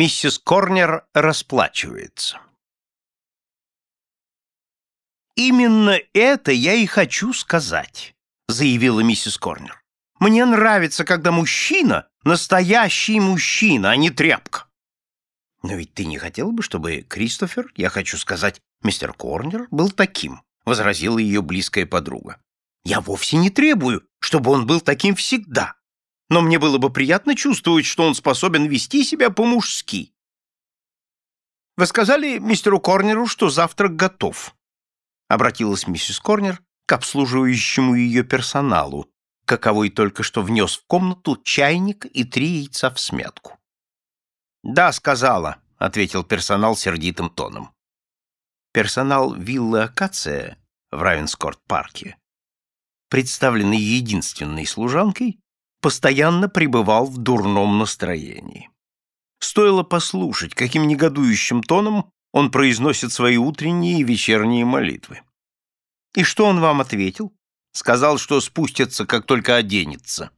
Миссис Корнер расплачивается. «Именно это я и хочу сказать», — заявила миссис Корнер. «Мне нравится, когда мужчина — настоящий мужчина, а не тряпка». «Но ведь ты не хотел бы, чтобы Кристофер, я хочу сказать, мистер Корнер, был таким», — возразила ее близкая подруга. «Я вовсе не требую, чтобы он был таким всегда но мне было бы приятно чувствовать, что он способен вести себя по-мужски. «Вы сказали мистеру Корнеру, что завтрак готов», — обратилась миссис Корнер к обслуживающему ее персоналу, каковой только что внес в комнату чайник и три яйца в смятку. «Да, сказала», — ответил персонал сердитым тоном. Персонал виллы «Акация» в Равенскорт-парке, представленный единственной служанкой, постоянно пребывал в дурном настроении. Стоило послушать, каким негодующим тоном он произносит свои утренние и вечерние молитвы. «И что он вам ответил?» «Сказал, что спустится, как только оденется».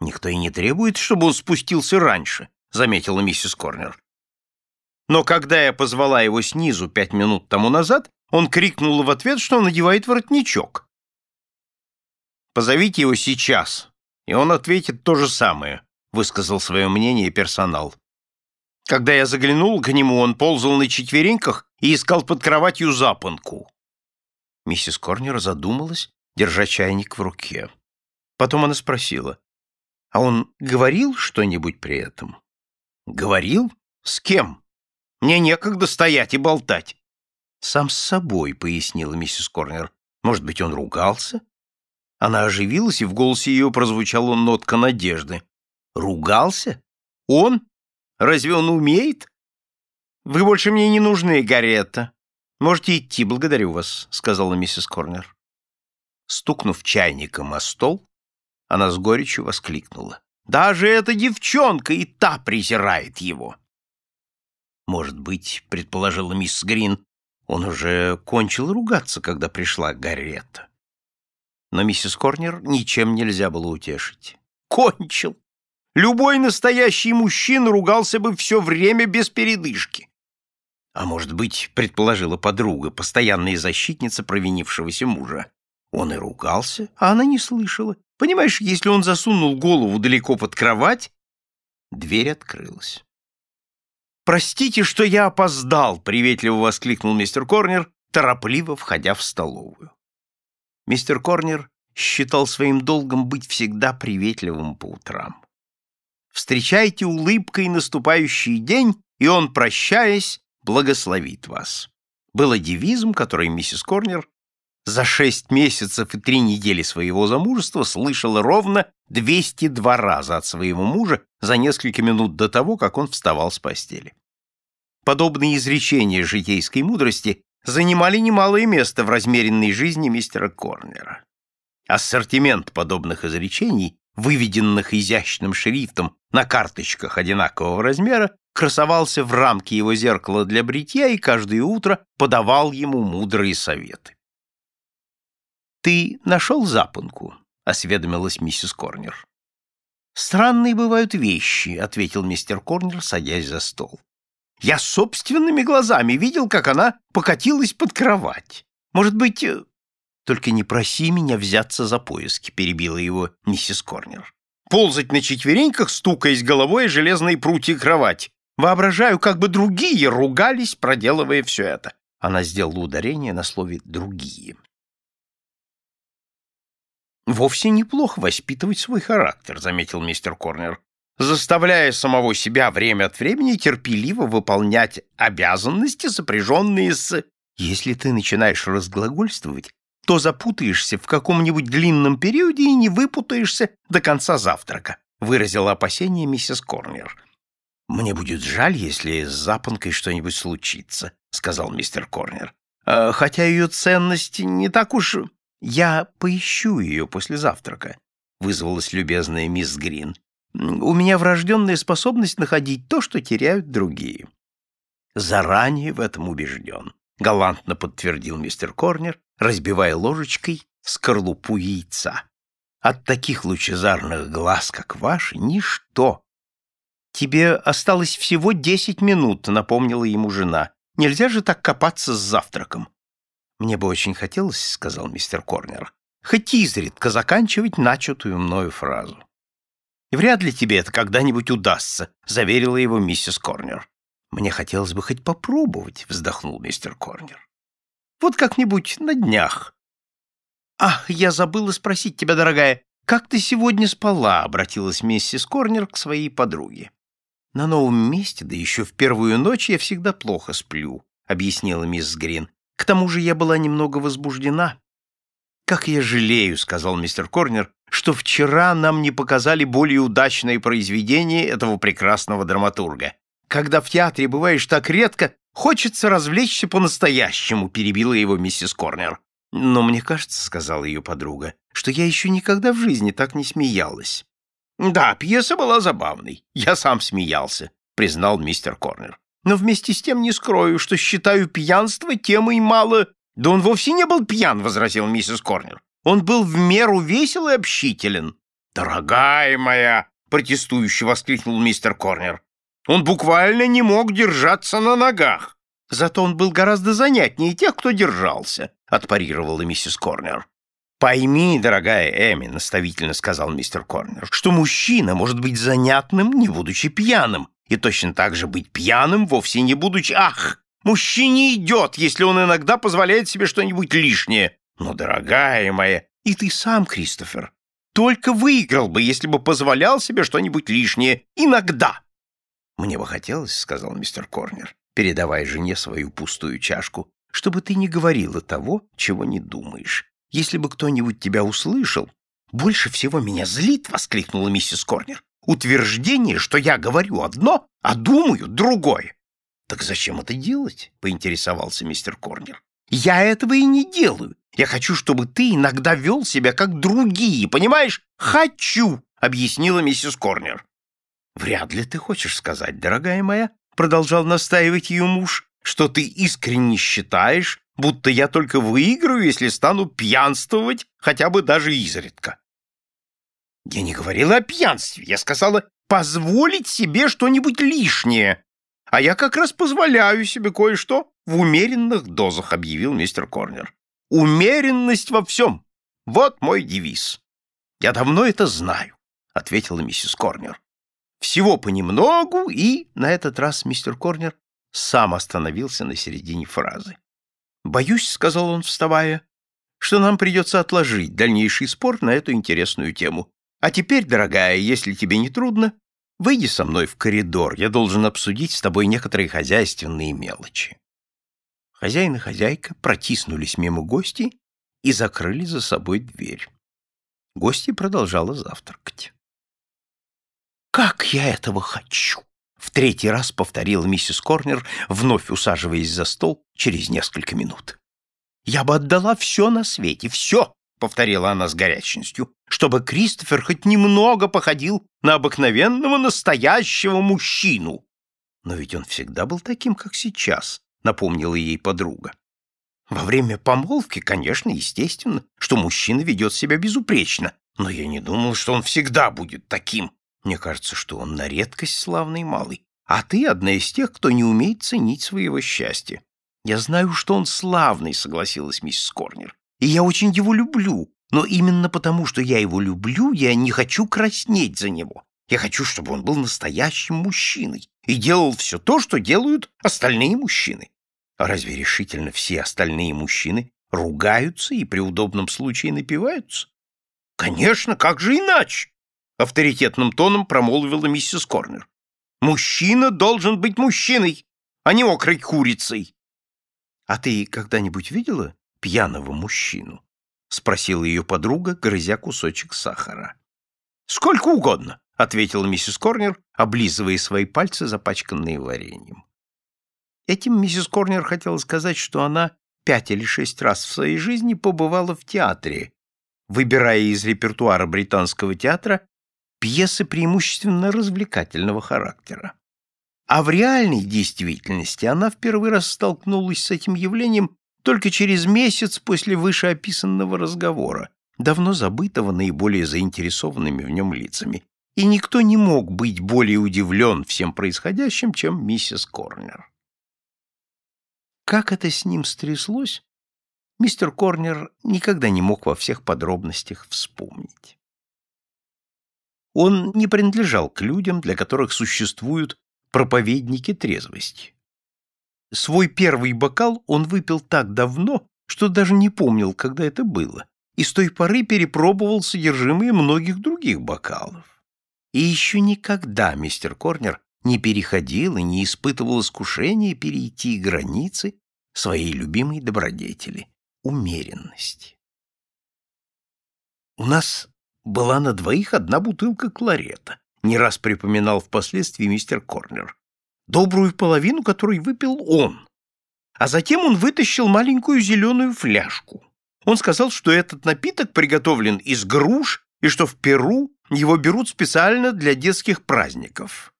«Никто и не требует, чтобы он спустился раньше», — заметила миссис Корнер. Но когда я позвала его снизу пять минут тому назад, он крикнул в ответ, что надевает воротничок. «Позовите его сейчас», и он ответит то же самое, высказал свое мнение персонал. Когда я заглянул к нему, он ползал на четвереньках и искал под кроватью запонку. Миссис Корнер задумалась, держа чайник в руке. Потом она спросила, а он говорил что-нибудь при этом? Говорил? С кем? Мне некогда стоять и болтать. Сам с собой, пояснила миссис Корнер. Может быть, он ругался? Она оживилась, и в голосе ее прозвучала нотка надежды. «Ругался? Он? Разве он умеет?» «Вы больше мне не нужны, Гарета. Можете идти, благодарю вас», — сказала миссис Корнер. Стукнув чайником о стол, она с горечью воскликнула. «Даже эта девчонка и та презирает его!» «Может быть, — предположила мисс Грин, — он уже кончил ругаться, когда пришла Гарета но миссис Корнер ничем нельзя было утешить. Кончил! Любой настоящий мужчина ругался бы все время без передышки. А может быть, предположила подруга, постоянная защитница провинившегося мужа. Он и ругался, а она не слышала. Понимаешь, если он засунул голову далеко под кровать, дверь открылась. «Простите, что я опоздал!» — приветливо воскликнул мистер Корнер, торопливо входя в столовую. Мистер Корнер считал своим долгом быть всегда приветливым по утрам. Встречайте улыбкой наступающий день, и он, прощаясь, благословит вас. Было девизом, который миссис Корнер за шесть месяцев и три недели своего замужества слышала ровно 202 раза от своего мужа за несколько минут до того, как он вставал с постели. Подобные изречения житейской мудрости занимали немалое место в размеренной жизни мистера Корнера. Ассортимент подобных изречений, выведенных изящным шрифтом на карточках одинакового размера, красовался в рамке его зеркала для бритья и каждое утро подавал ему мудрые советы. «Ты нашел запонку?» — осведомилась миссис Корнер. «Странные бывают вещи», — ответил мистер Корнер, садясь за стол. Я собственными глазами видел, как она покатилась под кровать. Может быть... Э, Только не проси меня взяться за поиски, перебила его миссис Корнер. Ползать на четвереньках, стукаясь головой о железные прутья кровати. Воображаю, как бы другие ругались, проделывая все это. Она сделала ударение на слове «другие». «Вовсе неплохо воспитывать свой характер», — заметил мистер Корнер заставляя самого себя время от времени терпеливо выполнять обязанности, сопряженные с... Если ты начинаешь разглагольствовать, то запутаешься в каком-нибудь длинном периоде и не выпутаешься до конца завтрака, выразила опасение миссис Корнер. «Мне будет жаль, если с запонкой что-нибудь случится», — сказал мистер Корнер. «А, «Хотя ее ценность не так уж...» «Я поищу ее после завтрака», — вызвалась любезная мисс Грин. У меня врожденная способность находить то, что теряют другие. Заранее в этом убежден, — галантно подтвердил мистер Корнер, разбивая ложечкой скорлупу яйца. От таких лучезарных глаз, как ваши, ничто, «Тебе осталось всего десять минут», — напомнила ему жена. «Нельзя же так копаться с завтраком». «Мне бы очень хотелось», — сказал мистер Корнер, «хоть изредка заканчивать начатую мною фразу». «Вряд ли тебе это когда-нибудь удастся», — заверила его миссис Корнер. «Мне хотелось бы хоть попробовать», — вздохнул мистер Корнер. «Вот как-нибудь на днях». «Ах, я забыла спросить тебя, дорогая, как ты сегодня спала?» — обратилась миссис Корнер к своей подруге. «На новом месте, да еще в первую ночь, я всегда плохо сплю», — объяснила мисс Грин. «К тому же я была немного возбуждена». «Как я жалею», — сказал мистер Корнер, «что вчера нам не показали более удачное произведение этого прекрасного драматурга. Когда в театре бываешь так редко, хочется развлечься по-настоящему», — перебила его миссис Корнер. «Но мне кажется», — сказала ее подруга, «что я еще никогда в жизни так не смеялась». «Да, пьеса была забавной. Я сам смеялся», — признал мистер Корнер. «Но вместе с тем не скрою, что считаю пьянство темой мало...» «Да он вовсе не был пьян», — возразил миссис Корнер. «Он был в меру весел и общителен». «Дорогая моя!» — протестующе воскликнул мистер Корнер. «Он буквально не мог держаться на ногах». «Зато он был гораздо занятнее тех, кто держался», — отпарировала миссис Корнер. «Пойми, дорогая Эми», — наставительно сказал мистер Корнер, «что мужчина может быть занятным, не будучи пьяным, и точно так же быть пьяным, вовсе не будучи... Ах, мужчине идет, если он иногда позволяет себе что-нибудь лишнее. Но, дорогая моя, и ты сам, Кристофер, только выиграл бы, если бы позволял себе что-нибудь лишнее. Иногда. Мне бы хотелось, — сказал мистер Корнер, передавая жене свою пустую чашку, — чтобы ты не говорила того, чего не думаешь. Если бы кто-нибудь тебя услышал... Больше всего меня злит, — воскликнула миссис Корнер, — утверждение, что я говорю одно, а думаю другое. Так зачем это делать? — поинтересовался мистер Корнер. Я этого и не делаю. Я хочу, чтобы ты иногда вел себя как другие, понимаешь? Хочу, — объяснила миссис Корнер. Вряд ли ты хочешь сказать, дорогая моя, — продолжал настаивать ее муж, — что ты искренне считаешь, будто я только выиграю, если стану пьянствовать хотя бы даже изредка. Я не говорила о пьянстве, я сказала позволить себе что-нибудь лишнее. А я как раз позволяю себе кое-что в умеренных дозах, объявил мистер Корнер. Умеренность во всем. Вот мой девиз. Я давно это знаю, ответила миссис Корнер. Всего понемногу, и на этот раз мистер Корнер сам остановился на середине фразы. «Боюсь», — сказал он, вставая, — «что нам придется отложить дальнейший спор на эту интересную тему. А теперь, дорогая, если тебе не трудно, выйди со мной в коридор, я должен обсудить с тобой некоторые хозяйственные мелочи». Хозяин и хозяйка протиснулись мимо гостей и закрыли за собой дверь. Гостья продолжала завтракать. «Как я этого хочу!» В третий раз повторила миссис Корнер, вновь усаживаясь за стол через несколько минут. «Я бы отдала все на свете, все!» — повторила она с горячностью, чтобы Кристофер хоть немного походил на обыкновенного настоящего мужчину. Но ведь он всегда был таким, как сейчас, — напомнила ей подруга. Во время помолвки, конечно, естественно, что мужчина ведет себя безупречно, но я не думал, что он всегда будет таким, мне кажется, что он на редкость славный малый, а ты одна из тех, кто не умеет ценить своего счастья. Я знаю, что он славный, согласилась миссис Корнер, и я очень его люблю, но именно потому, что я его люблю, я не хочу краснеть за него. Я хочу, чтобы он был настоящим мужчиной и делал все то, что делают остальные мужчины. А разве решительно все остальные мужчины ругаются и при удобном случае напиваются? Конечно, как же иначе? авторитетным тоном промолвила миссис Корнер. «Мужчина должен быть мужчиной, а не мокрой курицей». «А ты когда-нибудь видела пьяного мужчину?» — спросила ее подруга, грызя кусочек сахара. «Сколько угодно», — ответила миссис Корнер, облизывая свои пальцы, запачканные вареньем. Этим миссис Корнер хотела сказать, что она пять или шесть раз в своей жизни побывала в театре, выбирая из репертуара британского театра пьесы преимущественно развлекательного характера. А в реальной действительности она в первый раз столкнулась с этим явлением только через месяц после вышеописанного разговора, давно забытого наиболее заинтересованными в нем лицами, и никто не мог быть более удивлен всем происходящим, чем миссис Корнер. Как это с ним стряслось, мистер Корнер никогда не мог во всех подробностях вспомнить. Он не принадлежал к людям, для которых существуют проповедники трезвости. Свой первый бокал он выпил так давно, что даже не помнил, когда это было, и с той поры перепробовал содержимое многих других бокалов. И еще никогда мистер Корнер не переходил и не испытывал искушения перейти границы своей любимой добродетели — умеренности. У нас была на двоих одна бутылка кларета, не раз припоминал впоследствии мистер Корнер, добрую половину которой выпил он. А затем он вытащил маленькую зеленую фляжку. Он сказал, что этот напиток приготовлен из груш и что в Перу его берут специально для детских праздников.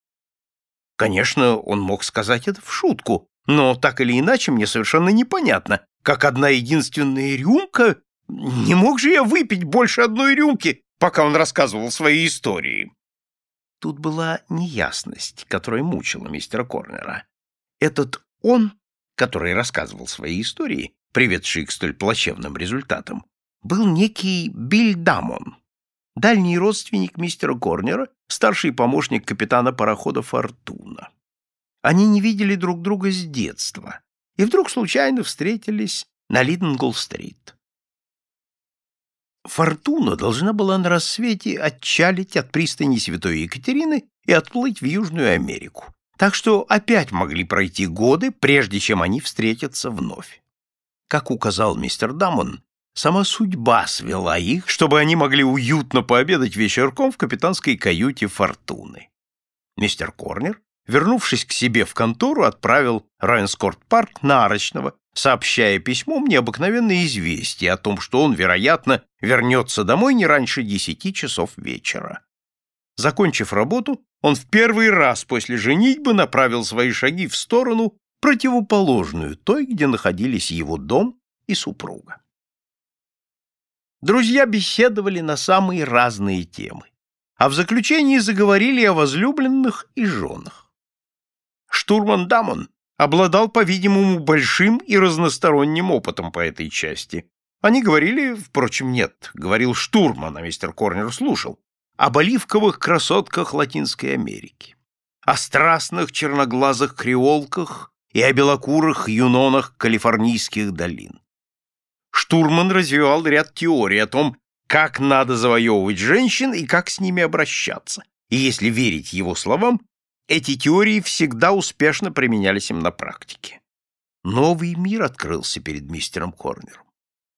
Конечно, он мог сказать это в шутку, но так или иначе мне совершенно непонятно, как одна единственная рюмка... Не мог же я выпить больше одной рюмки, пока он рассказывал свои истории. Тут была неясность, которая мучила мистера Корнера. Этот он, который рассказывал свои истории, приведшие к столь плачевным результатам, был некий Биль Дамон, дальний родственник мистера Корнера, старший помощник капитана парохода «Фортуна». Они не видели друг друга с детства и вдруг случайно встретились на Лиденгол-стрит. Фортуна должна была на рассвете отчалить от пристани Святой Екатерины и отплыть в Южную Америку, так что опять могли пройти годы, прежде чем они встретятся вновь. Как указал мистер Дамон, сама судьба свела их, чтобы они могли уютно пообедать вечерком в капитанской каюте Фортуны. Мистер Корнер, вернувшись к себе в контору, отправил Райнскорт-парк нарочного сообщая письмом необыкновенное известие о том, что он, вероятно, вернется домой не раньше десяти часов вечера. Закончив работу, он в первый раз после женитьбы направил свои шаги в сторону, противоположную той, где находились его дом и супруга. Друзья беседовали на самые разные темы, а в заключении заговорили о возлюбленных и женах. Штурман Дамон обладал, по-видимому, большим и разносторонним опытом по этой части. Они говорили, впрочем, нет, говорил штурман, а мистер Корнер слушал, об оливковых красотках Латинской Америки, о страстных черноглазых креолках и о белокурых юнонах калифорнийских долин. Штурман развивал ряд теорий о том, как надо завоевывать женщин и как с ними обращаться. И если верить его словам, эти теории всегда успешно применялись им на практике. Новый мир открылся перед мистером Корнером.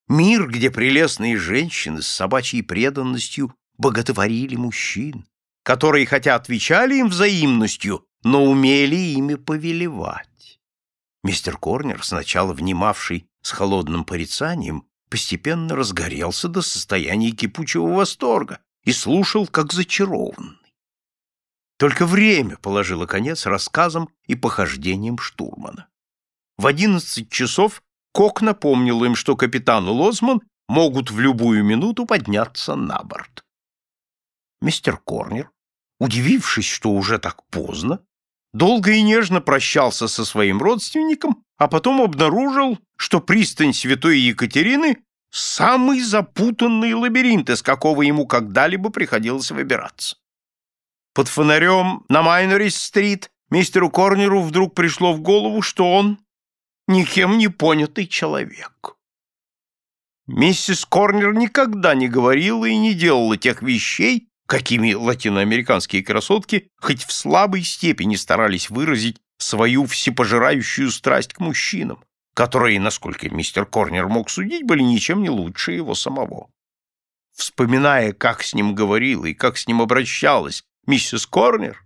Мир, где прелестные женщины с собачьей преданностью боготворили мужчин, которые хотя отвечали им взаимностью, но умели ими повелевать. Мистер Корнер, сначала внимавший с холодным порицанием, постепенно разгорелся до состояния кипучего восторга и слушал, как зачарован. Только время положило конец рассказам и похождениям штурмана. В одиннадцать часов Кок напомнил им, что капитан Лозман могут в любую минуту подняться на борт. Мистер Корнер, удивившись, что уже так поздно, долго и нежно прощался со своим родственником, а потом обнаружил, что пристань Святой Екатерины — самый запутанный лабиринт, из какого ему когда-либо приходилось выбираться. Под фонарем на Майнорис-стрит мистеру Корнеру вдруг пришло в голову, что он никем не понятый человек. Миссис Корнер никогда не говорила и не делала тех вещей, какими латиноамериканские красотки хоть в слабой степени старались выразить свою всепожирающую страсть к мужчинам, которые, насколько мистер Корнер мог судить, были ничем не лучше его самого. Вспоминая, как с ним говорила и как с ним обращалась миссис Корнер,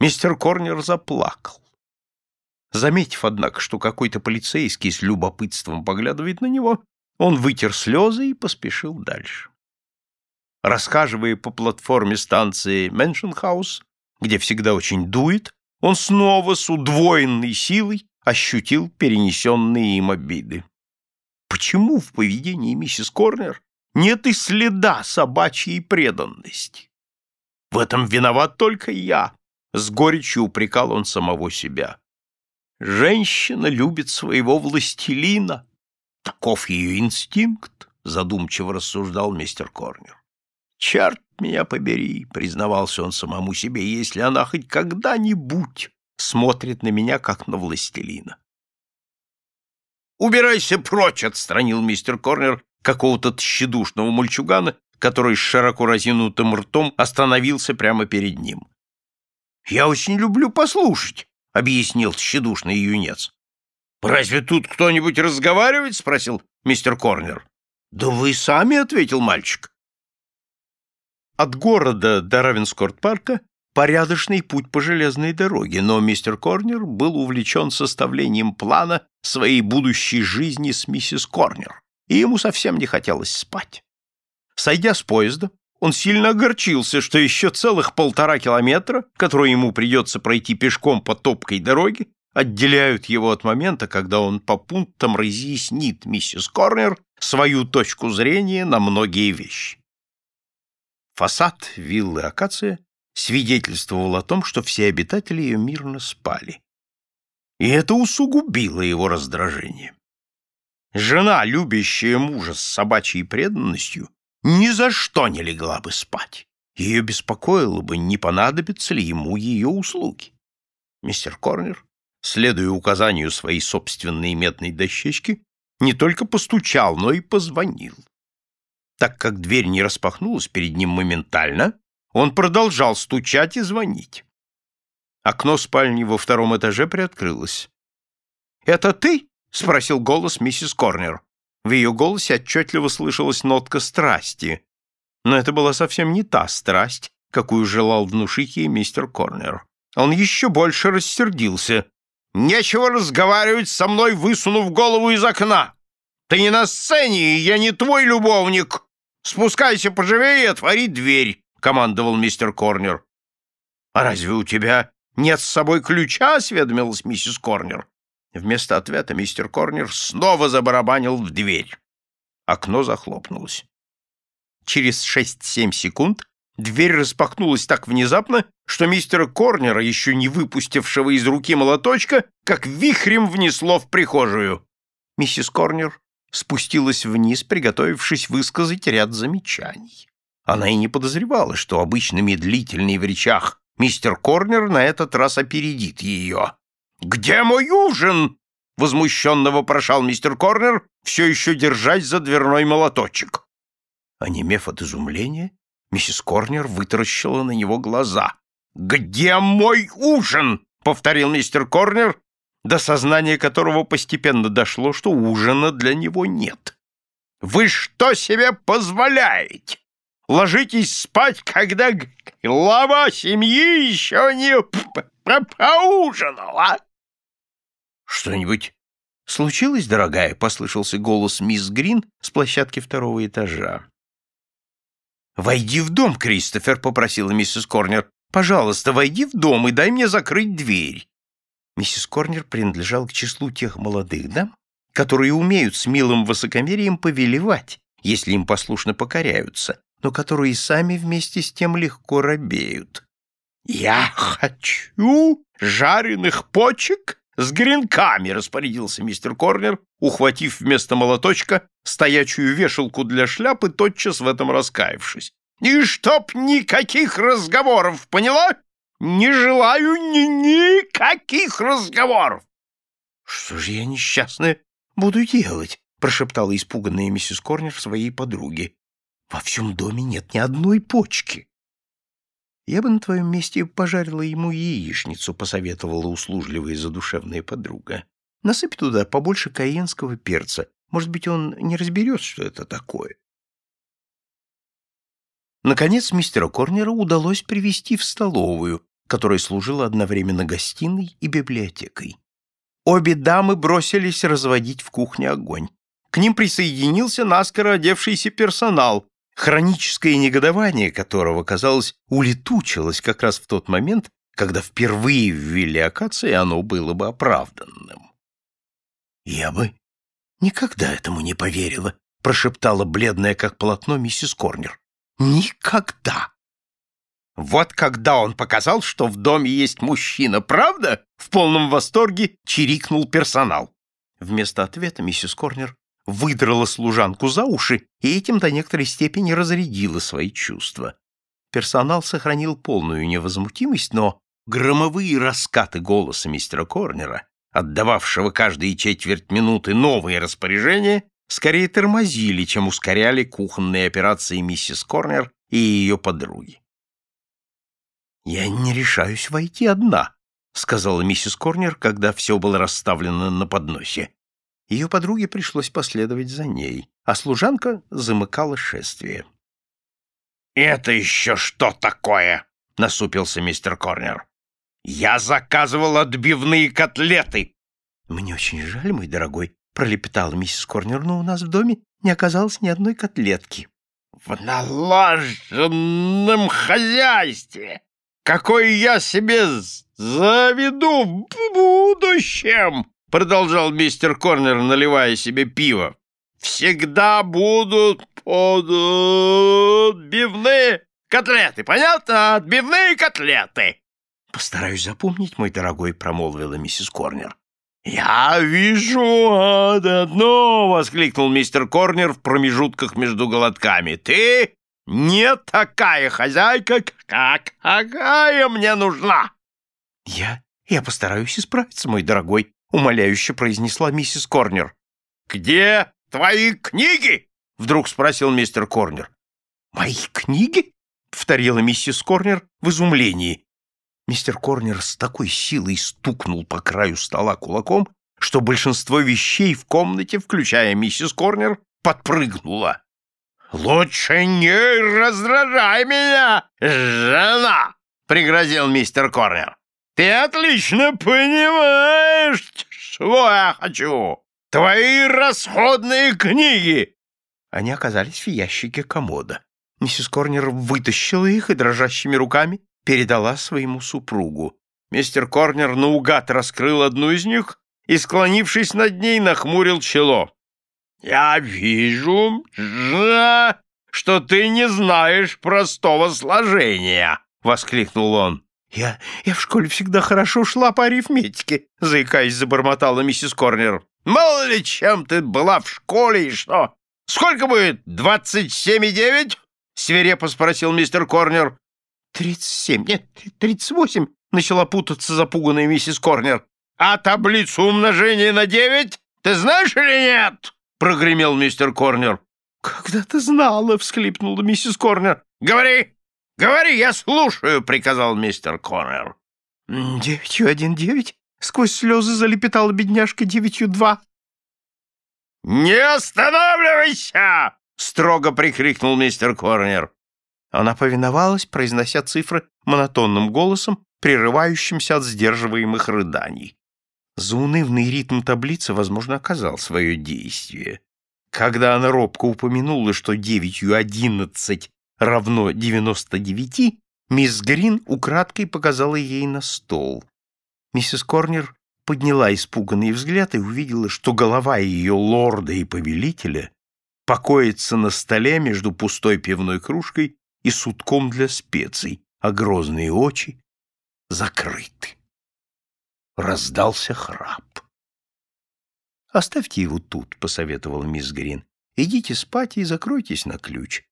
мистер Корнер заплакал. Заметив, однако, что какой-то полицейский с любопытством поглядывает на него, он вытер слезы и поспешил дальше. Расхаживая по платформе станции Меншенхаус, где всегда очень дует, он снова с удвоенной силой ощутил перенесенные им обиды. Почему в поведении миссис Корнер нет и следа собачьей преданности? В этом виноват только я. С горечью упрекал он самого себя. Женщина любит своего властелина. Таков ее инстинкт, задумчиво рассуждал мистер Корнер. Черт меня побери, признавался он самому себе, если она хоть когда-нибудь смотрит на меня, как на властелина. «Убирайся прочь!» — отстранил мистер Корнер какого-то тщедушного мальчугана, который с широко разинутым ртом остановился прямо перед ним. «Я очень люблю послушать», — объяснил тщедушный юнец. «Разве тут кто-нибудь разговаривает?» — спросил мистер Корнер. «Да вы сами», — ответил мальчик. От города до Равенскорт-парка порядочный путь по железной дороге, но мистер Корнер был увлечен составлением плана своей будущей жизни с миссис Корнер, и ему совсем не хотелось спать. Сойдя с поезда, он сильно огорчился, что еще целых полтора километра, которые ему придется пройти пешком по топкой дороге, отделяют его от момента, когда он по пунктам разъяснит миссис Корнер свою точку зрения на многие вещи. Фасад виллы Акация свидетельствовал о том, что все обитатели ее мирно спали. И это усугубило его раздражение. Жена, любящая мужа с собачьей преданностью, ни за что не легла бы спать. Ее беспокоило бы, не понадобятся ли ему ее услуги. Мистер Корнер, следуя указанию своей собственной медной дощечки, не только постучал, но и позвонил. Так как дверь не распахнулась перед ним моментально, он продолжал стучать и звонить. Окно спальни во втором этаже приоткрылось. «Это ты?» — спросил голос миссис Корнер. В ее голосе отчетливо слышалась нотка страсти. Но это была совсем не та страсть, какую желал внушить ей мистер Корнер. Он еще больше рассердился. «Нечего разговаривать со мной, высунув голову из окна! Ты не на сцене, и я не твой любовник! Спускайся поживее и отвори дверь!» — командовал мистер Корнер. «А разве у тебя нет с собой ключа?» — осведомилась миссис Корнер. Вместо ответа мистер Корнер снова забарабанил в дверь. Окно захлопнулось. Через шесть-семь секунд дверь распахнулась так внезапно, что мистера Корнера, еще не выпустившего из руки молоточка, как вихрем внесло в прихожую. Миссис Корнер спустилась вниз, приготовившись высказать ряд замечаний. Она и не подозревала, что обычно медлительный в речах мистер Корнер на этот раз опередит ее. «Где мой ужин?» — возмущенно вопрошал мистер Корнер, все еще держась за дверной молоточек. Онемев от изумления, миссис Корнер вытаращила на него глаза. «Где мой ужин?» — повторил мистер Корнер, до сознания которого постепенно дошло, что ужина для него нет. «Вы что себе позволяете? Ложитесь спать, когда глава семьи еще не поужинала!» «Что-нибудь случилось, дорогая?» — послышался голос мисс Грин с площадки второго этажа. «Войди в дом, Кристофер», — попросила миссис Корнер. «Пожалуйста, войди в дом и дай мне закрыть дверь». Миссис Корнер принадлежал к числу тех молодых дам, которые умеют с милым высокомерием повелевать, если им послушно покоряются, но которые сами вместе с тем легко робеют. «Я хочу жареных почек с гренками!» — распорядился мистер Корнер, ухватив вместо молоточка стоячую вешалку для шляпы, тотчас в этом раскаявшись. «И чтоб никаких разговоров, поняла? Не желаю ни никаких разговоров!» «Что же я, несчастная, буду делать?» — прошептала испуганная миссис Корнер своей подруге. «Во всем доме нет ни одной почки». Я бы на твоем месте пожарила ему яичницу, посоветовала услужливая задушевная подруга. Насыпь туда побольше каенского перца. Может быть, он не разберет, что это такое. Наконец, мистера Корнера удалось привести в столовую, которая служила одновременно гостиной и библиотекой. Обе дамы бросились разводить в кухне огонь. К ним присоединился наскоро одевшийся персонал, хроническое негодование которого, казалось, улетучилось как раз в тот момент, когда впервые ввели акации оно было бы оправданным. «Я бы никогда этому не поверила», — прошептала бледная как полотно миссис Корнер. «Никогда!» Вот когда он показал, что в доме есть мужчина, правда? В полном восторге чирикнул персонал. Вместо ответа миссис Корнер выдрала служанку за уши и этим до некоторой степени разрядила свои чувства. Персонал сохранил полную невозмутимость, но громовые раскаты голоса мистера Корнера, отдававшего каждые четверть минуты новые распоряжения, скорее тормозили, чем ускоряли кухонные операции миссис Корнер и ее подруги. «Я не решаюсь войти одна», — сказала миссис Корнер, когда все было расставлено на подносе. Ее подруге пришлось последовать за ней, а служанка замыкала шествие. «Это еще что такое?» — насупился мистер Корнер. «Я заказывал отбивные котлеты!» «Мне очень жаль, мой дорогой», — пролепетала миссис Корнер, «но у нас в доме не оказалось ни одной котлетки». «В налаженном хозяйстве какой я себе заведу в будущем, продолжал мистер Корнер, наливая себе пиво. Всегда будут отбивные котлеты, понятно? Отбивные котлеты. Постараюсь запомнить, мой дорогой, промолвила миссис Корнер. «Я вижу одно!» — воскликнул мистер Корнер в промежутках между глотками. «Ты не такая хозяйка, как какая мне нужна. Я, я постараюсь исправиться, мой дорогой, умоляюще произнесла миссис Корнер. Где твои книги? Вдруг спросил мистер Корнер. Мои книги? повторила миссис Корнер в изумлении. Мистер Корнер с такой силой стукнул по краю стола кулаком, что большинство вещей в комнате, включая миссис Корнер, подпрыгнуло. «Лучше не раздражай меня, жена!» — пригрозил мистер Корнер. «Ты отлично понимаешь, что я хочу! Твои расходные книги!» Они оказались в ящике комода. Миссис Корнер вытащила их и дрожащими руками передала своему супругу. Мистер Корнер наугад раскрыл одну из них и, склонившись над ней, нахмурил чело. «Я вижу, что ты не знаешь простого сложения!» — воскликнул он. «Я, я в школе всегда хорошо шла по арифметике», — заикаясь, забормотала миссис Корнер. «Мало ли чем ты была в школе и что? Сколько будет? Двадцать семь и девять?» — свирепо спросил мистер Корнер. «Тридцать семь, нет, тридцать восемь», — начала путаться запуганная миссис Корнер. «А таблицу умножения на девять ты знаешь или нет?» Прогремел мистер Корнер. «Когда ты знала?» — всхлипнула миссис Корнер. «Говори! Говори, я слушаю!» — приказал мистер Корнер. «Девятью один девять?» — сквозь слезы залепетала бедняжка девятью два. «Не останавливайся!» — строго прикрикнул мистер Корнер. Она повиновалась, произнося цифры монотонным голосом, прерывающимся от сдерживаемых рыданий. Заунывный ритм таблицы, возможно, оказал свое действие. Когда она робко упомянула, что девятью одиннадцать равно девяносто девяти, мисс Грин украдкой показала ей на стол. Миссис Корнер подняла испуганный взгляд и увидела, что голова ее лорда и повелителя покоится на столе между пустой пивной кружкой и сутком для специй, а грозные очи закрыты раздался храп. «Оставьте его тут», — посоветовала мисс Грин. «Идите спать и закройтесь на ключ.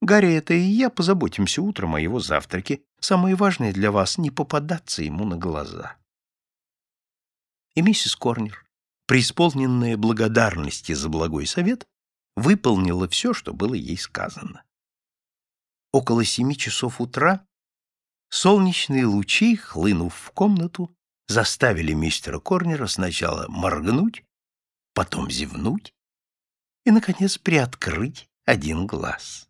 Гарри, это и я позаботимся утром о его завтраке. Самое важное для вас — не попадаться ему на глаза». И миссис Корнер, преисполненная благодарности за благой совет, выполнила все, что было ей сказано. Около семи часов утра солнечные лучи, хлынув в комнату, заставили мистера Корнера сначала моргнуть, потом зевнуть и, наконец, приоткрыть один глаз.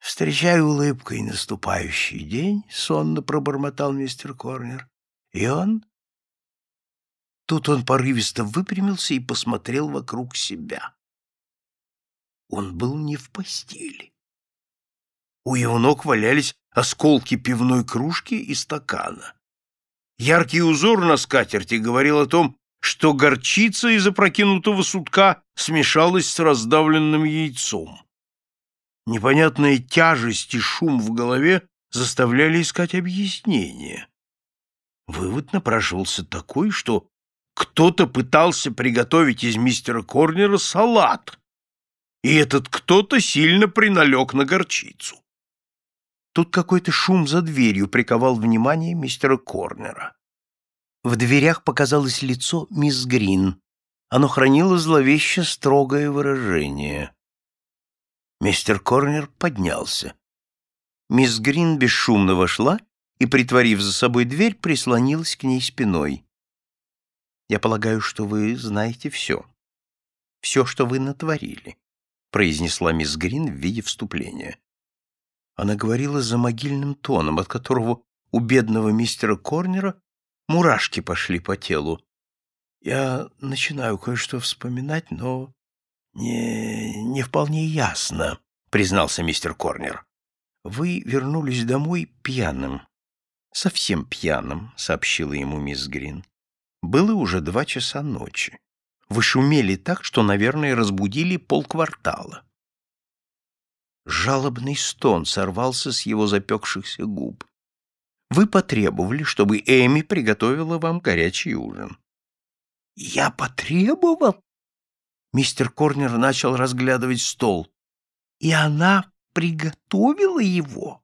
«Встречаю улыбкой наступающий день», — сонно пробормотал мистер Корнер. «И он...» Тут он порывисто выпрямился и посмотрел вокруг себя. Он был не в постели. У его ног валялись осколки пивной кружки и стакана. Яркий узор на скатерти говорил о том, что горчица из опрокинутого сутка смешалась с раздавленным яйцом. Непонятная тяжесть и шум в голове заставляли искать объяснение. Вывод напрашивался такой, что кто-то пытался приготовить из мистера Корнера салат, и этот кто-то сильно приналег на горчицу. Тут какой-то шум за дверью приковал внимание мистера Корнера. В дверях показалось лицо мисс Грин. Оно хранило зловеще строгое выражение. Мистер Корнер поднялся. Мисс Грин бесшумно вошла и, притворив за собой дверь, прислонилась к ней спиной. «Я полагаю, что вы знаете все. Все, что вы натворили», — произнесла мисс Грин в виде вступления. Она говорила за могильным тоном, от которого у бедного мистера Корнера мурашки пошли по телу. «Я начинаю кое-что вспоминать, но не, не вполне ясно», — признался мистер Корнер. «Вы вернулись домой пьяным». «Совсем пьяным», — сообщила ему мисс Грин. «Было уже два часа ночи. Вы шумели так, что, наверное, разбудили полквартала». Жалобный стон сорвался с его запекшихся губ. Вы потребовали, чтобы Эми приготовила вам горячий ужин. Я потребовал? Мистер Корнер начал разглядывать стол. И она приготовила его?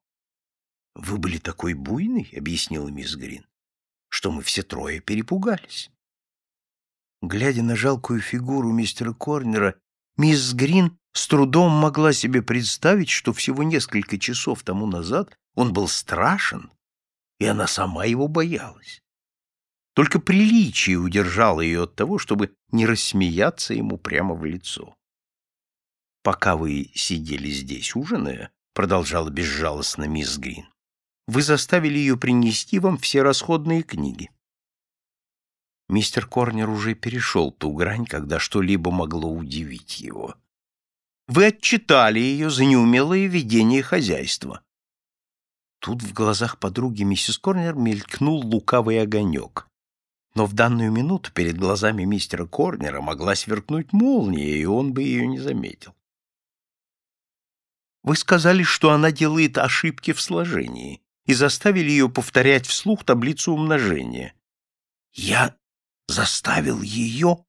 Вы были такой буйный, объяснила мисс Грин, что мы все трое перепугались. Глядя на жалкую фигуру мистера Корнера, мисс Грин с трудом могла себе представить, что всего несколько часов тому назад он был страшен, и она сама его боялась. Только приличие удержало ее от того, чтобы не рассмеяться ему прямо в лицо. «Пока вы сидели здесь, ужиная», — продолжала безжалостно мисс Грин, «вы заставили ее принести вам все расходные книги». Мистер Корнер уже перешел ту грань, когда что-либо могло удивить его. Вы отчитали ее за неумелое ведение хозяйства. Тут в глазах подруги миссис Корнер мелькнул лукавый огонек. Но в данную минуту перед глазами мистера Корнера могла сверкнуть молния, и он бы ее не заметил. Вы сказали, что она делает ошибки в сложении, и заставили ее повторять вслух таблицу умножения. Я заставил ее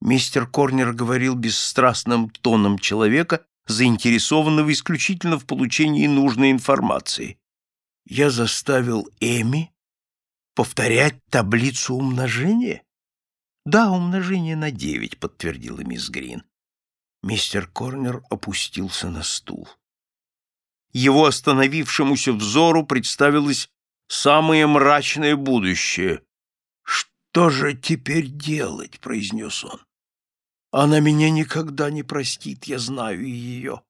Мистер Корнер говорил бесстрастным тоном человека, заинтересованного исключительно в получении нужной информации. Я заставил Эми повторять таблицу умножения? Да, умножение на девять, подтвердила мисс Грин. Мистер Корнер опустился на стул. Его остановившемуся взору представилось самое мрачное будущее. «Что же теперь делать?» — произнес он. Она меня никогда не простит, я знаю ее.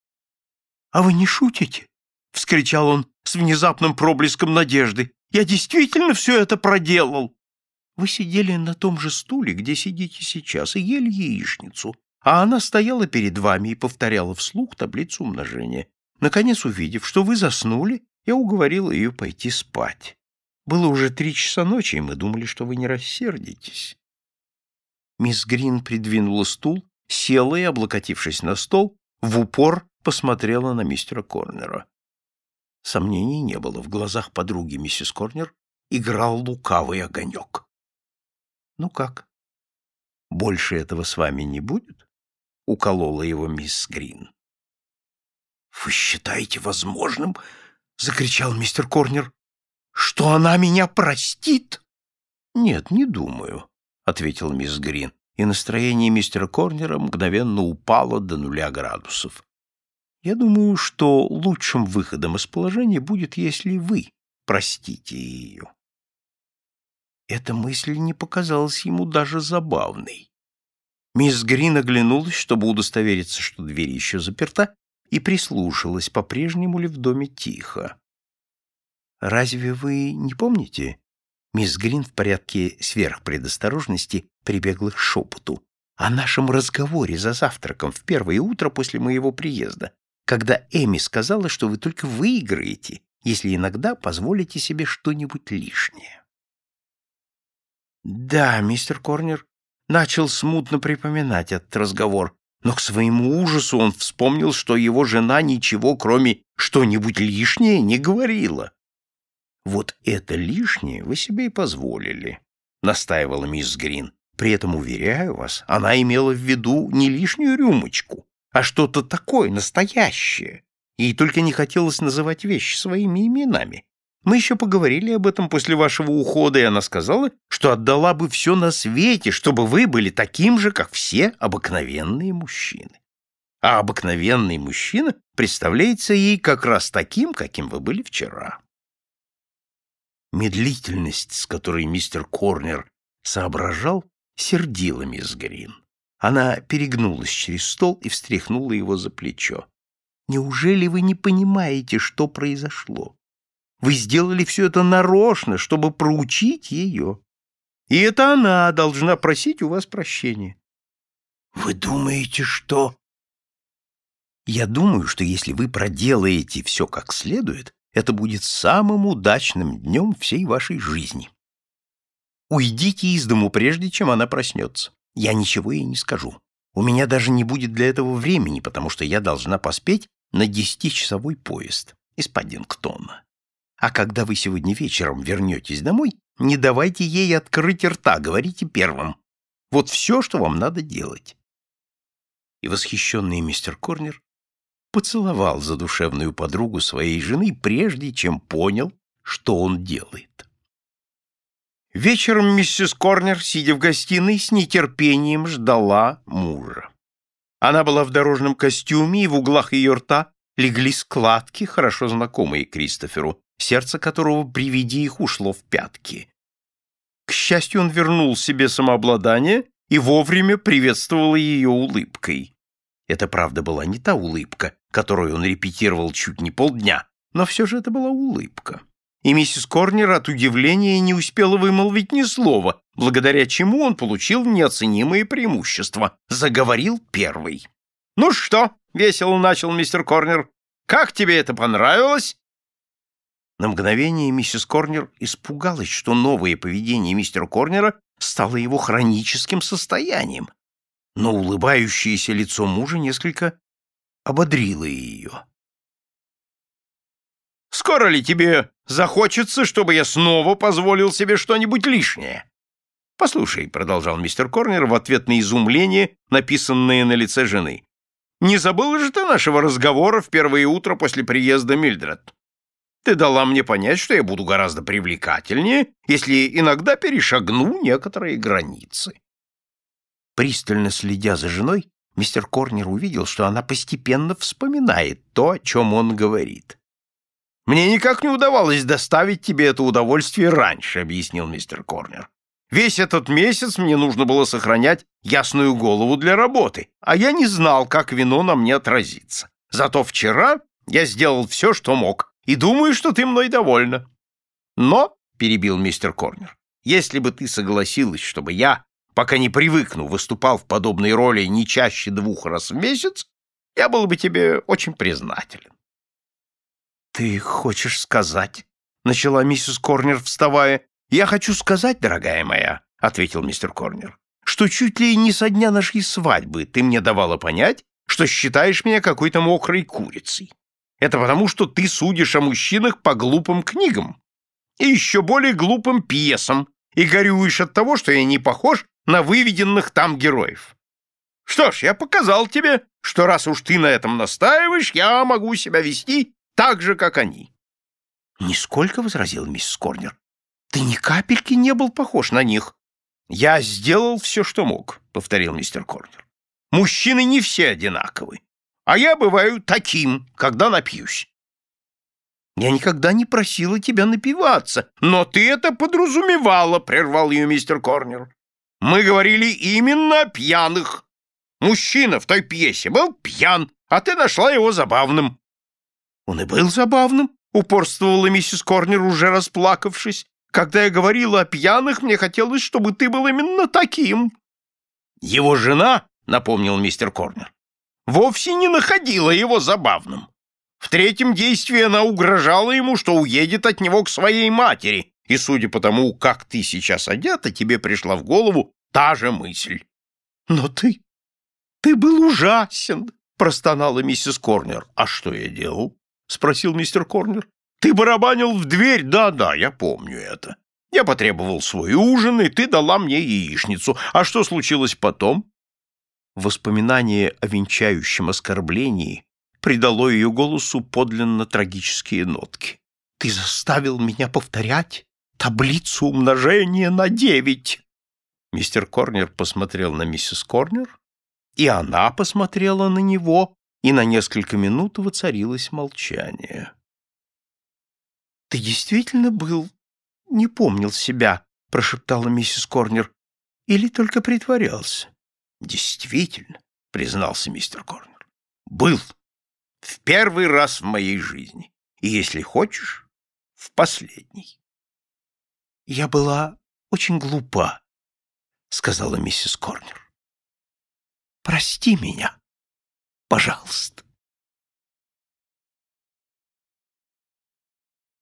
— А вы не шутите? — вскричал он с внезапным проблеском надежды. — Я действительно все это проделал. Вы сидели на том же стуле, где сидите сейчас, и ели яичницу, а она стояла перед вами и повторяла вслух таблицу умножения. Наконец, увидев, что вы заснули, я уговорила ее пойти спать. Было уже три часа ночи, и мы думали, что вы не рассердитесь. Мисс Грин придвинула стул, села и, облокотившись на стол, в упор посмотрела на мистера Корнера. Сомнений не было. В глазах подруги миссис Корнер играл лукавый огонек. — Ну как? Больше этого с вами не будет? — уколола его мисс Грин. — Вы считаете возможным, — закричал мистер Корнер, — что она меня простит? — Нет, не думаю, ответил мисс Грин, и настроение мистера Корнера мгновенно упало до нуля градусов. Я думаю, что лучшим выходом из положения будет, если вы простите ее. Эта мысль не показалась ему даже забавной. Мисс Грин оглянулась, чтобы удостовериться, что дверь еще заперта, и прислушалась, по-прежнему ли в доме тихо. «Разве вы не помните, Мисс Грин в порядке сверхпредосторожности прибегла к шепоту. О нашем разговоре за завтраком в первое утро после моего приезда, когда Эми сказала, что вы только выиграете, если иногда позволите себе что-нибудь лишнее. Да, мистер Корнер начал смутно припоминать этот разговор, Но к своему ужасу он вспомнил, что его жена ничего, кроме что-нибудь лишнее, не говорила. «Вот это лишнее вы себе и позволили», — настаивала мисс Грин. «При этом, уверяю вас, она имела в виду не лишнюю рюмочку, а что-то такое настоящее. Ей только не хотелось называть вещи своими именами. Мы еще поговорили об этом после вашего ухода, и она сказала, что отдала бы все на свете, чтобы вы были таким же, как все обыкновенные мужчины. А обыкновенный мужчина представляется ей как раз таким, каким вы были вчера. Медлительность, с которой мистер Корнер соображал, сердила мисс Грин. Она перегнулась через стол и встряхнула его за плечо. «Неужели вы не понимаете, что произошло? Вы сделали все это нарочно, чтобы проучить ее. И это она должна просить у вас прощения. Вы думаете, что... Я думаю, что если вы проделаете все как следует, это будет самым удачным днем всей вашей жизни. Уйдите из дому, прежде чем она проснется. Я ничего ей не скажу. У меня даже не будет для этого времени, потому что я должна поспеть на десятичасовой поезд из Паддингтона. А когда вы сегодня вечером вернетесь домой, не давайте ей открыть рта, говорите первым. Вот все, что вам надо делать. И восхищенный мистер Корнер поцеловал задушевную подругу своей жены, прежде чем понял, что он делает. Вечером миссис Корнер, сидя в гостиной, с нетерпением ждала мужа. Она была в дорожном костюме, и в углах ее рта легли складки, хорошо знакомые Кристоферу, сердце которого при виде их ушло в пятки. К счастью, он вернул себе самообладание и вовремя приветствовал ее улыбкой. Это, правда, была не та улыбка, которую он репетировал чуть не полдня, но все же это была улыбка. И миссис Корнер от удивления не успела вымолвить ни слова, благодаря чему он получил неоценимые преимущества. Заговорил первый. «Ну что?» — весело начал мистер Корнер. «Как тебе это понравилось?» На мгновение миссис Корнер испугалась, что новое поведение мистера Корнера стало его хроническим состоянием, но улыбающееся лицо мужа несколько ободрило ее. «Скоро ли тебе захочется, чтобы я снова позволил себе что-нибудь лишнее?» «Послушай», — продолжал мистер Корнер в ответ на изумление, написанное на лице жены, «не забыл же ты нашего разговора в первое утро после приезда Мильдред?» Ты дала мне понять, что я буду гораздо привлекательнее, если иногда перешагну некоторые границы. Пристально следя за женой, мистер Корнер увидел, что она постепенно вспоминает то, о чем он говорит. «Мне никак не удавалось доставить тебе это удовольствие раньше», — объяснил мистер Корнер. «Весь этот месяц мне нужно было сохранять ясную голову для работы, а я не знал, как вино на мне отразится. Зато вчера я сделал все, что мог, и думаю, что ты мной довольна. Но, — перебил мистер Корнер, — если бы ты согласилась, чтобы я, пока не привыкну, выступал в подобной роли не чаще двух раз в месяц, я был бы тебе очень признателен. — Ты хочешь сказать? — начала миссис Корнер, вставая. — Я хочу сказать, дорогая моя, — ответил мистер Корнер, — что чуть ли не со дня нашей свадьбы ты мне давала понять, что считаешь меня какой-то мокрой курицей. Это потому, что ты судишь о мужчинах по глупым книгам и еще более глупым пьесам и горюешь от того, что я не похож на выведенных там героев. Что ж, я показал тебе, что раз уж ты на этом настаиваешь, я могу себя вести так же, как они. — Нисколько, — возразил мисс Корнер. — Ты ни капельки не был похож на них. — Я сделал все, что мог, — повторил мистер Корнер. — Мужчины не все одинаковы а я бываю таким, когда напьюсь. Я никогда не просила тебя напиваться, но ты это подразумевала, прервал ее мистер Корнер. Мы говорили именно о пьяных. Мужчина в той пьесе был пьян, а ты нашла его забавным. Он и был забавным, упорствовала миссис Корнер, уже расплакавшись. Когда я говорила о пьяных, мне хотелось, чтобы ты был именно таким. Его жена, напомнил мистер Корнер, вовсе не находила его забавным. В третьем действии она угрожала ему, что уедет от него к своей матери, и, судя по тому, как ты сейчас одета, тебе пришла в голову та же мысль. Но ты... Ты был ужасен, простонала миссис Корнер. А что я делал? спросил мистер Корнер. Ты барабанил в дверь? Да-да, я помню это. Я потребовал свой ужин, и ты дала мне яичницу. А что случилось потом? Воспоминание о венчающем оскорблении придало ее голосу подлинно трагические нотки. «Ты заставил меня повторять таблицу умножения на девять!» Мистер Корнер посмотрел на миссис Корнер, и она посмотрела на него, и на несколько минут воцарилось молчание. «Ты действительно был... не помнил себя?» — прошептала миссис Корнер. «Или только притворялся?» Действительно, признался мистер Корнер. Был. В первый раз в моей жизни. И, если хочешь, в последний. Я была очень глупа, сказала миссис Корнер. Прости меня, пожалуйста.